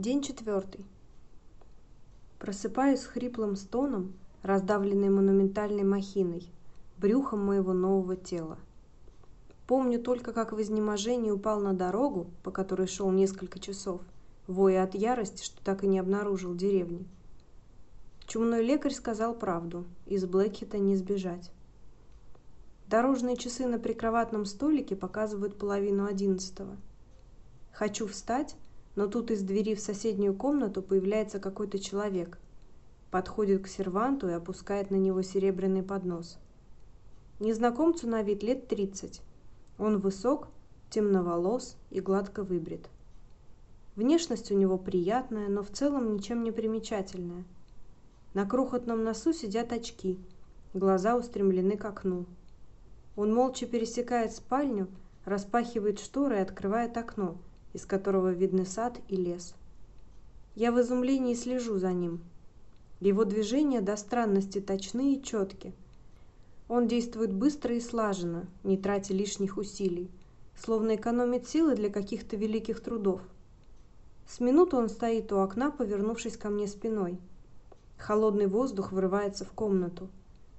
День четвертый. Просыпаюсь с хриплым стоном, раздавленной монументальной махиной, брюхом моего нового тела. Помню только, как в изнеможении упал на дорогу, по которой шел несколько часов, воя от ярости, что так и не обнаружил деревни. Чумной лекарь сказал правду, из Блэкхита не сбежать. Дорожные часы на прикроватном столике показывают половину одиннадцатого. Хочу встать, но тут из двери в соседнюю комнату появляется какой-то человек, подходит к серванту и опускает на него серебряный поднос. Незнакомцу на вид лет тридцать. Он высок, темноволос и гладко выбрит. Внешность у него приятная, но в целом ничем не примечательная. На крохотном носу сидят очки, глаза устремлены к окну. Он молча пересекает спальню, распахивает шторы и открывает окно – из которого видны сад и лес. Я в изумлении слежу за ним. Его движения до странности точны и четки. Он действует быстро и слаженно, не тратя лишних усилий, словно экономит силы для каких-то великих трудов. С минуту он стоит у окна, повернувшись ко мне спиной. Холодный воздух врывается в комнату.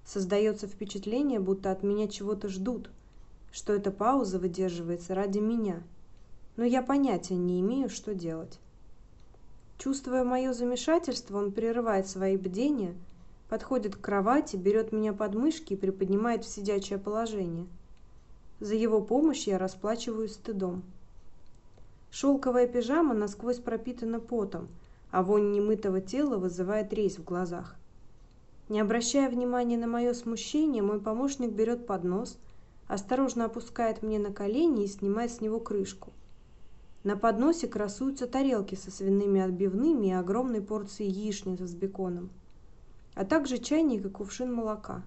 Создается впечатление, будто от меня чего-то ждут, что эта пауза выдерживается ради меня – но я понятия не имею, что делать. Чувствуя мое замешательство, он прерывает свои бдения, подходит к кровати, берет меня под мышки и приподнимает в сидячее положение. За его помощь я расплачиваюсь стыдом. Шелковая пижама насквозь пропитана потом, а вонь немытого тела вызывает резь в глазах. Не обращая внимания на мое смущение, мой помощник берет поднос, осторожно опускает мне на колени и снимает с него крышку. На подносе красуются тарелки со свиными отбивными и огромной порцией яичницы с беконом, а также чайник и кувшин молока.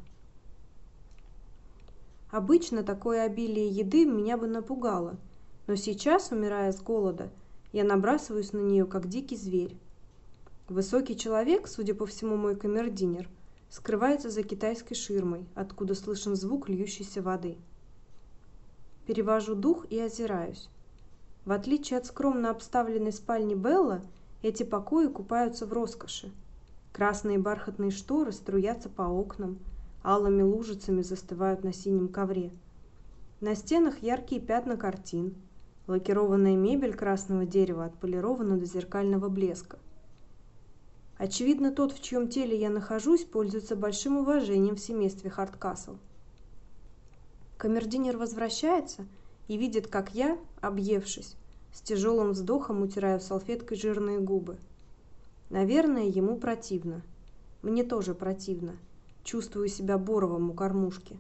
Обычно такое обилие еды меня бы напугало, но сейчас, умирая с голода, я набрасываюсь на нее, как дикий зверь. Высокий человек, судя по всему мой камердинер, скрывается за китайской ширмой, откуда слышен звук льющейся воды. Перевожу дух и озираюсь. В отличие от скромно обставленной спальни Белла, эти покои купаются в роскоши. Красные бархатные шторы струятся по окнам, алыми лужицами застывают на синем ковре. На стенах яркие пятна картин. Лакированная мебель красного дерева отполирована до зеркального блеска. Очевидно, тот, в чьем теле я нахожусь, пользуется большим уважением в семействе Харткасл. Камердинер возвращается – и видит, как я, объевшись, с тяжелым вздохом утираю салфеткой жирные губы. Наверное, ему противно. Мне тоже противно. Чувствую себя боровом у кормушки.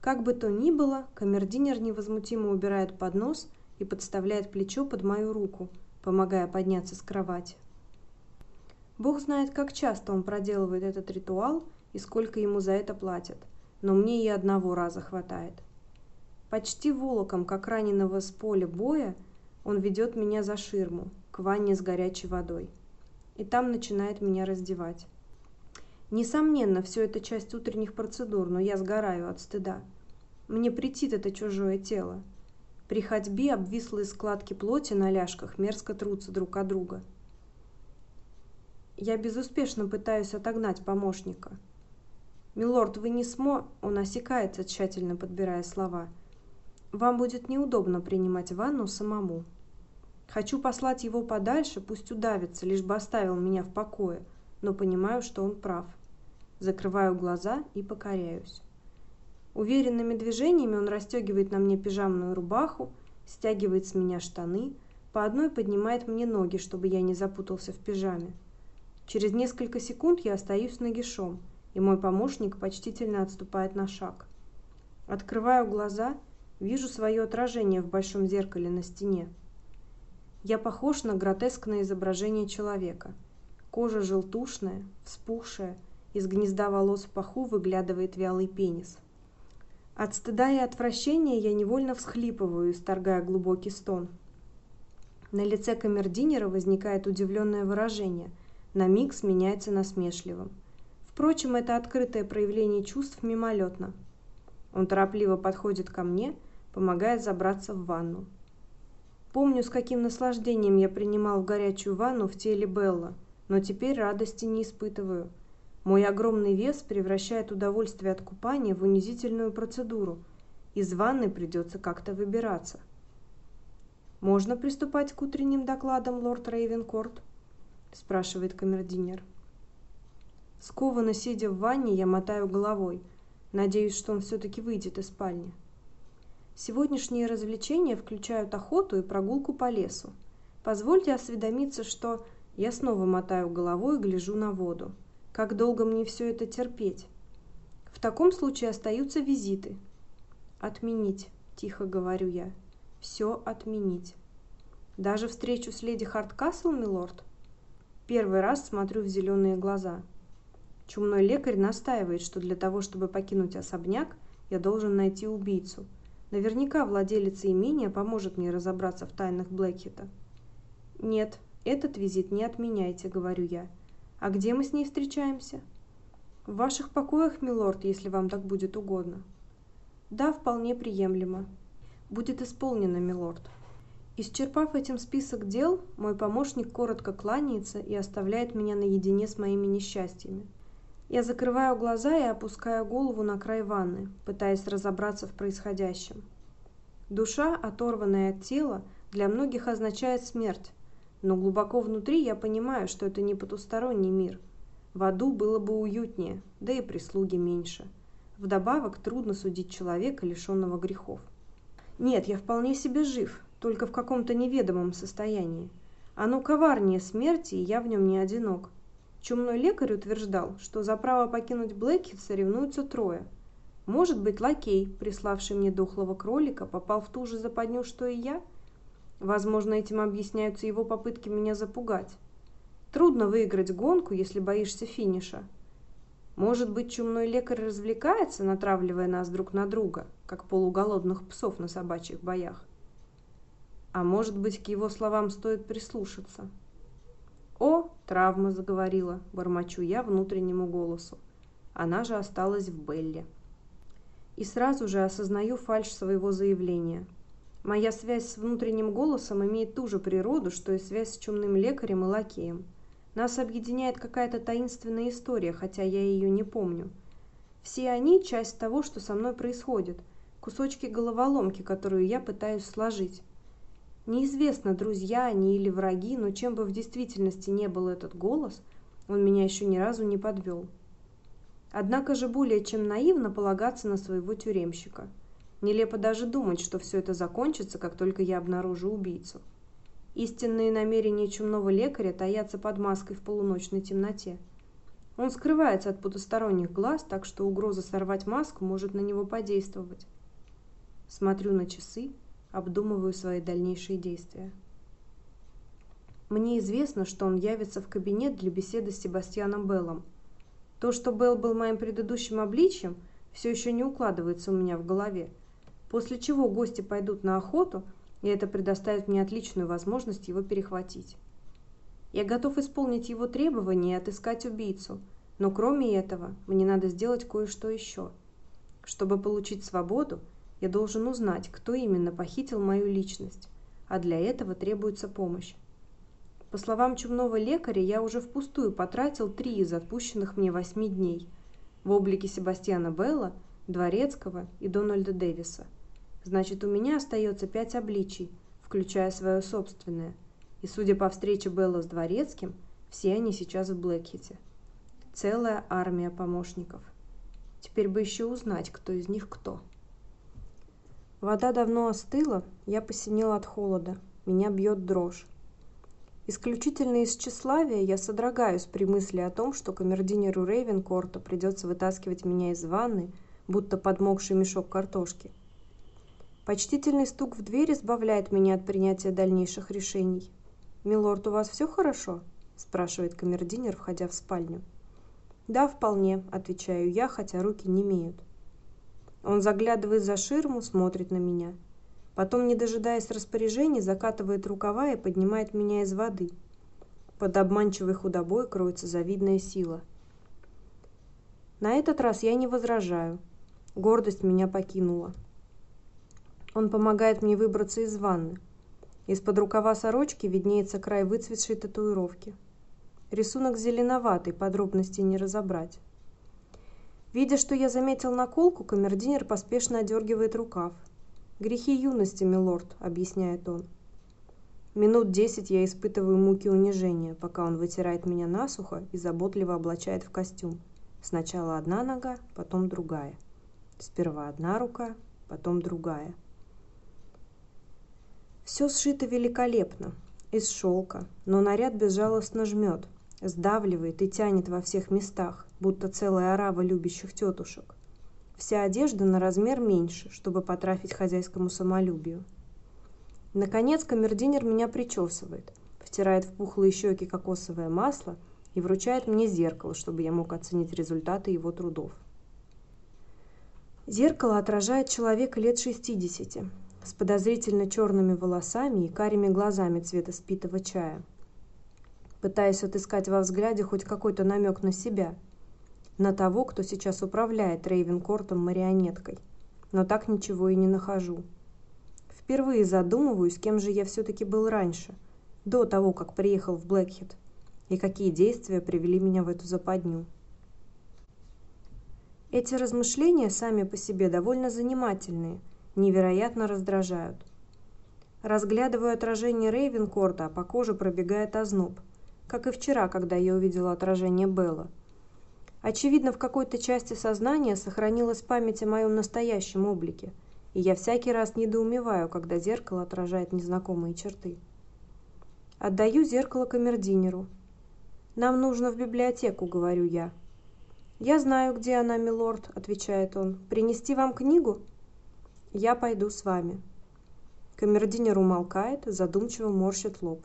Как бы то ни было, камердинер невозмутимо убирает поднос и подставляет плечо под мою руку, помогая подняться с кровати. Бог знает, как часто он проделывает этот ритуал и сколько ему за это платят, но мне и одного раза хватает. Почти волоком, как раненого с поля боя, он ведет меня за ширму, к ванне с горячей водой. И там начинает меня раздевать. Несомненно, все это часть утренних процедур, но я сгораю от стыда. Мне претит это чужое тело. При ходьбе обвислые складки плоти на ляжках мерзко трутся друг от друга. Я безуспешно пытаюсь отогнать помощника. «Милорд, вы не смо...» Он осекается, тщательно подбирая слова – вам будет неудобно принимать ванну самому. Хочу послать его подальше, пусть удавится, лишь бы оставил меня в покое, но понимаю, что он прав. Закрываю глаза и покоряюсь. Уверенными движениями он расстегивает на мне пижамную рубаху, стягивает с меня штаны, по одной поднимает мне ноги, чтобы я не запутался в пижаме. Через несколько секунд я остаюсь нагишом, и мой помощник почтительно отступает на шаг. Открываю глаза – Вижу свое отражение в большом зеркале на стене. Я похож на гротескное изображение человека. Кожа желтушная, вспухшая, из гнезда волос в паху выглядывает вялый пенис. От стыда и отвращения я невольно всхлипываю, исторгая глубокий стон. На лице камердинера возникает удивленное выражение, на миг сменяется насмешливым. Впрочем, это открытое проявление чувств мимолетно. Он торопливо подходит ко мне – помогает забраться в ванну. Помню, с каким наслаждением я принимал горячую ванну в теле Белла, но теперь радости не испытываю. Мой огромный вес превращает удовольствие от купания в унизительную процедуру. Из ванны придется как-то выбираться. «Можно приступать к утренним докладам, лорд Рейвенкорт?» – спрашивает камердинер. Скованно сидя в ванне, я мотаю головой. Надеюсь, что он все-таки выйдет из спальни. Сегодняшние развлечения включают охоту и прогулку по лесу. Позвольте осведомиться, что я снова мотаю головой и гляжу на воду. Как долго мне все это терпеть? В таком случае остаются визиты. Отменить, тихо говорю я. Все отменить. Даже встречу с леди Харткасл, милорд? Первый раз смотрю в зеленые глаза. Чумной лекарь настаивает, что для того, чтобы покинуть особняк, я должен найти убийцу. Наверняка владелица имения поможет мне разобраться в тайнах Блэкхита. Нет, этот визит не отменяйте, говорю я. А где мы с ней встречаемся? В ваших покоях, милорд, если вам так будет угодно. Да, вполне приемлемо. Будет исполнено, милорд. Исчерпав этим список дел, мой помощник коротко кланяется и оставляет меня наедине с моими несчастьями. Я закрываю глаза и опускаю голову на край ванны, пытаясь разобраться в происходящем. Душа, оторванная от тела, для многих означает смерть, но глубоко внутри я понимаю, что это не потусторонний мир. В аду было бы уютнее, да и прислуги меньше. Вдобавок трудно судить человека, лишенного грехов. Нет, я вполне себе жив, только в каком-то неведомом состоянии. Оно коварнее смерти, и я в нем не одинок. Чумной лекарь утверждал, что за право покинуть Блэкхит соревнуются трое. Может быть, лакей, приславший мне дохлого кролика, попал в ту же западню, что и я – Возможно, этим объясняются его попытки меня запугать. Трудно выиграть гонку, если боишься финиша. Может быть, чумной лекарь развлекается, натравливая нас друг на друга, как полуголодных псов на собачьих боях. А может быть, к его словам стоит прислушаться. «О, травма!» – заговорила, бормочу я внутреннему голосу. Она же осталась в Белле. И сразу же осознаю фальшь своего заявления – Моя связь с внутренним голосом имеет ту же природу, что и связь с чумным лекарем и лакеем. Нас объединяет какая-то таинственная история, хотя я ее не помню. Все они – часть того, что со мной происходит, кусочки головоломки, которую я пытаюсь сложить. Неизвестно, друзья они или враги, но чем бы в действительности не был этот голос, он меня еще ни разу не подвел. Однако же более чем наивно полагаться на своего тюремщика – Нелепо даже думать, что все это закончится, как только я обнаружу убийцу. Истинные намерения чумного лекаря таятся под маской в полуночной темноте. Он скрывается от потусторонних глаз, так что угроза сорвать маску может на него подействовать. Смотрю на часы, обдумываю свои дальнейшие действия. Мне известно, что он явится в кабинет для беседы с Себастьяном Беллом. То, что Белл был моим предыдущим обличьем, все еще не укладывается у меня в голове – после чего гости пойдут на охоту, и это предоставит мне отличную возможность его перехватить. Я готов исполнить его требования и отыскать убийцу, но кроме этого мне надо сделать кое-что еще. Чтобы получить свободу, я должен узнать, кто именно похитил мою личность, а для этого требуется помощь. По словам чумного лекаря, я уже впустую потратил три из отпущенных мне восьми дней в облике Себастьяна Белла, Дворецкого и Дональда Дэвиса – Значит, у меня остается пять обличий, включая свое собственное. И судя по встрече Белла с Дворецким, все они сейчас в Блэкхите. Целая армия помощников. Теперь бы еще узнать, кто из них кто. Вода давно остыла, я посинела от холода. Меня бьет дрожь. Исключительно из тщеславия я содрогаюсь при мысли о том, что камердинеру Рейвенкорту придется вытаскивать меня из ванны, будто подмокший мешок картошки – Почтительный стук в дверь избавляет меня от принятия дальнейших решений. «Милорд, у вас все хорошо?» – спрашивает камердинер, входя в спальню. «Да, вполне», – отвечаю я, хотя руки не имеют. Он заглядывает за ширму, смотрит на меня. Потом, не дожидаясь распоряжений, закатывает рукава и поднимает меня из воды. Под обманчивой худобой кроется завидная сила. На этот раз я не возражаю. Гордость меня покинула. Он помогает мне выбраться из ванны. Из-под рукава сорочки виднеется край выцветшей татуировки. Рисунок зеленоватый, подробностей не разобрать. Видя, что я заметил наколку, камердинер поспешно одергивает рукав. «Грехи юности, милорд», — объясняет он. Минут десять я испытываю муки унижения, пока он вытирает меня насухо и заботливо облачает в костюм. Сначала одна нога, потом другая. Сперва одна рука, потом другая. Все сшито великолепно, из шелка, но наряд безжалостно жмет, сдавливает и тянет во всех местах, будто целая орава любящих тетушек. Вся одежда на размер меньше, чтобы потрафить хозяйскому самолюбию. Наконец камердинер меня причесывает, втирает в пухлые щеки кокосовое масло и вручает мне зеркало, чтобы я мог оценить результаты его трудов. Зеркало отражает человека лет 60, с подозрительно черными волосами и карими глазами цвета спитого чая. Пытаясь отыскать во взгляде хоть какой-то намек на себя, на того, кто сейчас управляет Рейвенкортом марионеткой, но так ничего и не нахожу. Впервые задумываюсь, кем же я все-таки был раньше, до того, как приехал в Блэкхед, и какие действия привели меня в эту западню. Эти размышления сами по себе довольно занимательные – невероятно раздражают. Разглядываю отражение Рейвенкорта, а по коже пробегает озноб, как и вчера, когда я увидела отражение Белла. Очевидно, в какой-то части сознания сохранилась память о моем настоящем облике, и я всякий раз недоумеваю, когда зеркало отражает незнакомые черты. Отдаю зеркало камердинеру. «Нам нужно в библиотеку», — говорю я. «Я знаю, где она, милорд», — отвечает он. «Принести вам книгу?» Я пойду с вами. Камердинер умолкает, задумчиво морщит лоб.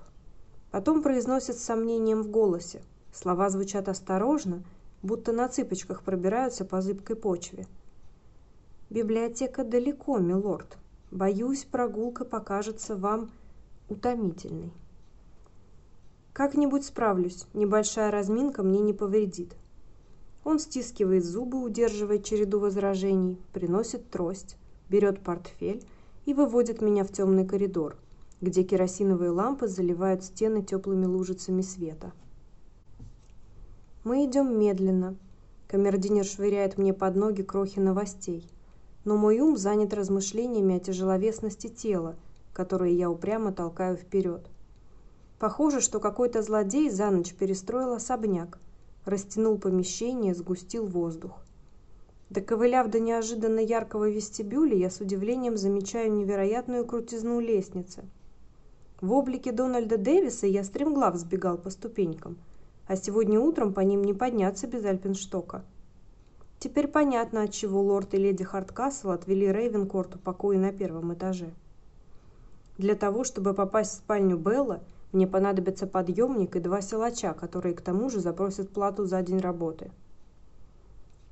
Потом произносит с сомнением в голосе. Слова звучат осторожно, будто на цыпочках пробираются по зыбкой почве. «Библиотека далеко, милорд. Боюсь, прогулка покажется вам утомительной». «Как-нибудь справлюсь, небольшая разминка мне не повредит». Он стискивает зубы, удерживая череду возражений, приносит трость берет портфель и выводит меня в темный коридор, где керосиновые лампы заливают стены теплыми лужицами света. Мы идем медленно. Камердинер швыряет мне под ноги крохи новостей. Но мой ум занят размышлениями о тяжеловесности тела, которые я упрямо толкаю вперед. Похоже, что какой-то злодей за ночь перестроил особняк, растянул помещение, сгустил воздух. Доковыляв до неожиданно яркого вестибюля, я с удивлением замечаю невероятную крутизну лестницы. В облике Дональда Дэвиса я стремглав сбегал по ступенькам, а сегодня утром по ним не подняться без Альпенштока. Теперь понятно, отчего лорд и леди Харткасл отвели Рейвенкорту покои на первом этаже. Для того, чтобы попасть в спальню Белла, мне понадобится подъемник и два силача, которые к тому же запросят плату за день работы.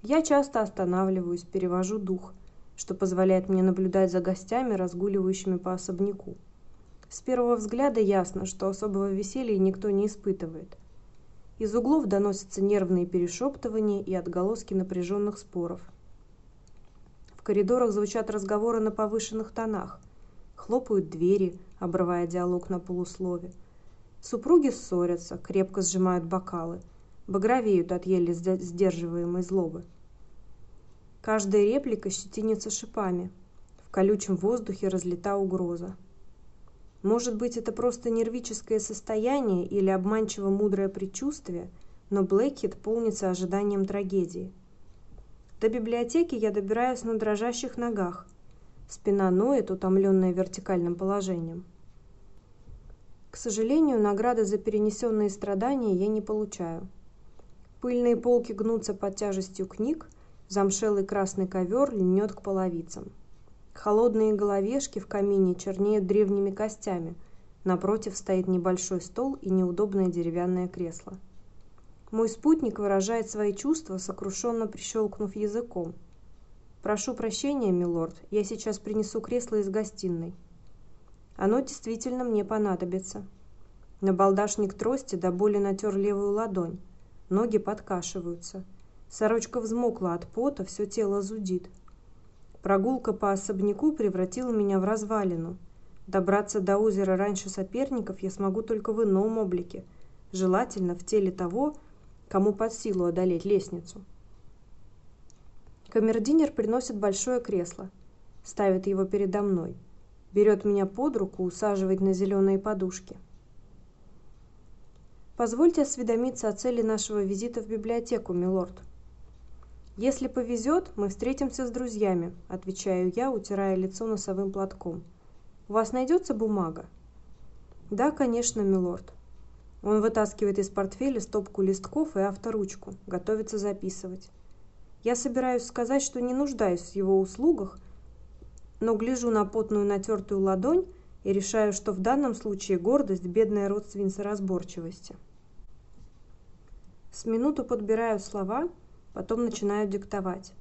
Я часто останавливаюсь, перевожу дух, что позволяет мне наблюдать за гостями, разгуливающими по особняку. С первого взгляда ясно, что особого веселья никто не испытывает. Из углов доносятся нервные перешептывания и отголоски напряженных споров. В коридорах звучат разговоры на повышенных тонах. Хлопают двери, обрывая диалог на полуслове. Супруги ссорятся, крепко сжимают бокалы, багровеют от еле сдерживаемой злобы. Каждая реплика щетинится шипами. В колючем воздухе разлита угроза. Может быть, это просто нервическое состояние или обманчиво мудрое предчувствие, но Блэкхит полнится ожиданием трагедии. До библиотеки я добираюсь на дрожащих ногах. Спина ноет, утомленная вертикальным положением. К сожалению, награды за перенесенные страдания я не получаю. Пыльные полки гнутся под тяжестью книг, Замшелый красный ковер льнет к половицам. Холодные головешки в камине чернеют древними костями. Напротив стоит небольшой стол и неудобное деревянное кресло. Мой спутник выражает свои чувства, сокрушенно прищелкнув языком. «Прошу прощения, милорд, я сейчас принесу кресло из гостиной». Оно действительно мне понадобится. Набалдашник трости до боли натер левую ладонь. Ноги подкашиваются. Сорочка взмокла от пота, все тело зудит. Прогулка по особняку превратила меня в развалину. Добраться до озера раньше соперников я смогу только в ином облике, желательно в теле того, кому под силу одолеть лестницу. Камердинер приносит большое кресло, ставит его передо мной, берет меня под руку, усаживает на зеленые подушки. Позвольте осведомиться о цели нашего визита в библиотеку, милорд. Если повезет, мы встретимся с друзьями, отвечаю я, утирая лицо носовым платком. У вас найдется бумага? Да, конечно, милорд. Он вытаскивает из портфеля стопку листков и авторучку, готовится записывать. Я собираюсь сказать, что не нуждаюсь в его услугах, но гляжу на потную натертую ладонь и решаю, что в данном случае гордость – бедная родственница разборчивости. С минуту подбираю слова, потом начинаю диктовать.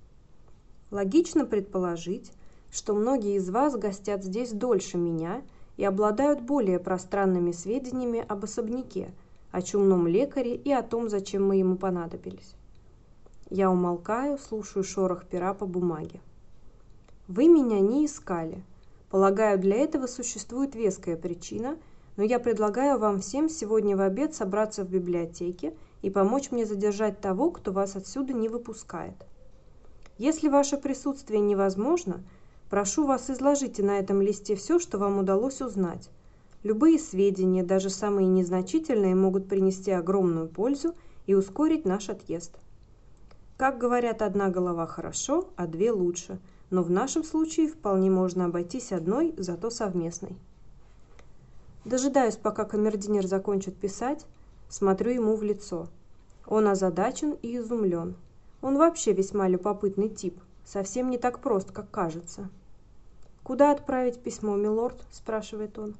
Логично предположить, что многие из вас гостят здесь дольше меня и обладают более пространными сведениями об особняке, о чумном лекаре и о том, зачем мы ему понадобились. Я умолкаю, слушаю шорох пера по бумаге. Вы меня не искали. Полагаю, для этого существует веская причина, но я предлагаю вам всем сегодня в обед собраться в библиотеке и помочь мне задержать того, кто вас отсюда не выпускает. Если ваше присутствие невозможно, прошу вас изложите на этом листе все, что вам удалось узнать. Любые сведения, даже самые незначительные, могут принести огромную пользу и ускорить наш отъезд. Как говорят, одна голова хорошо, а две лучше – но в нашем случае вполне можно обойтись одной, зато совместной. Дожидаюсь, пока камердинер закончит писать, смотрю ему в лицо. Он озадачен и изумлен. Он вообще весьма любопытный тип, совсем не так прост, как кажется. «Куда отправить письмо, милорд?» – спрашивает он.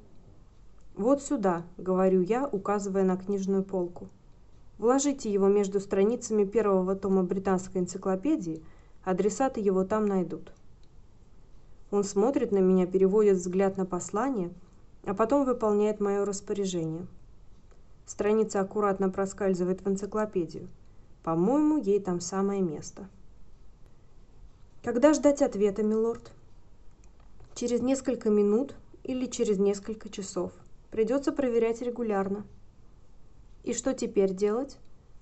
«Вот сюда», – говорю я, указывая на книжную полку. «Вложите его между страницами первого тома британской энциклопедии, адресаты его там найдут». Он смотрит на меня, переводит взгляд на послание, а потом выполняет мое распоряжение. Страница аккуратно проскальзывает в энциклопедию. По-моему, ей там самое место. Когда ждать ответа, милорд? Через несколько минут или через несколько часов. Придется проверять регулярно. И что теперь делать?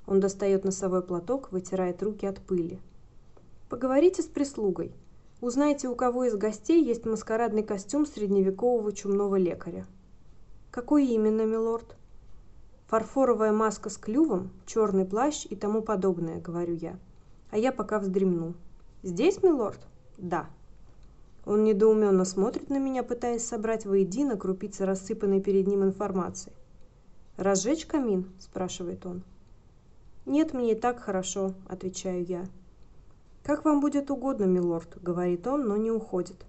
Он достает носовой платок, вытирает руки от пыли. Поговорите с прислугой. Узнайте, у кого из гостей есть маскарадный костюм средневекового чумного лекаря. Какой именно, милорд? Фарфоровая маска с клювом, черный плащ и тому подобное, говорю я. А я пока вздремну. Здесь, милорд? Да. Он недоуменно смотрит на меня, пытаясь собрать воедино крупицы рассыпанной перед ним информации. «Разжечь камин?» – спрашивает он. «Нет, мне и так хорошо», – отвечаю я. «Как вам будет угодно, милорд», — говорит он, но не уходит.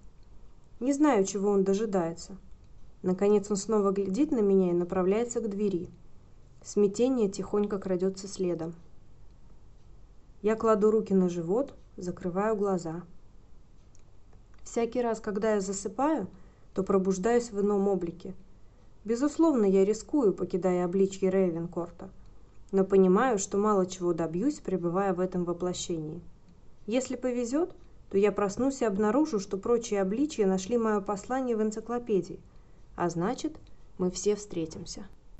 Не знаю, чего он дожидается. Наконец он снова глядит на меня и направляется к двери. Смятение тихонько крадется следом. Я кладу руки на живот, закрываю глаза. Всякий раз, когда я засыпаю, то пробуждаюсь в ином облике. Безусловно, я рискую, покидая обличье Рейвенкорта, но понимаю, что мало чего добьюсь, пребывая в этом воплощении. Если повезет, то я проснусь и обнаружу, что прочие обличия нашли мое послание в энциклопедии, а значит, мы все встретимся.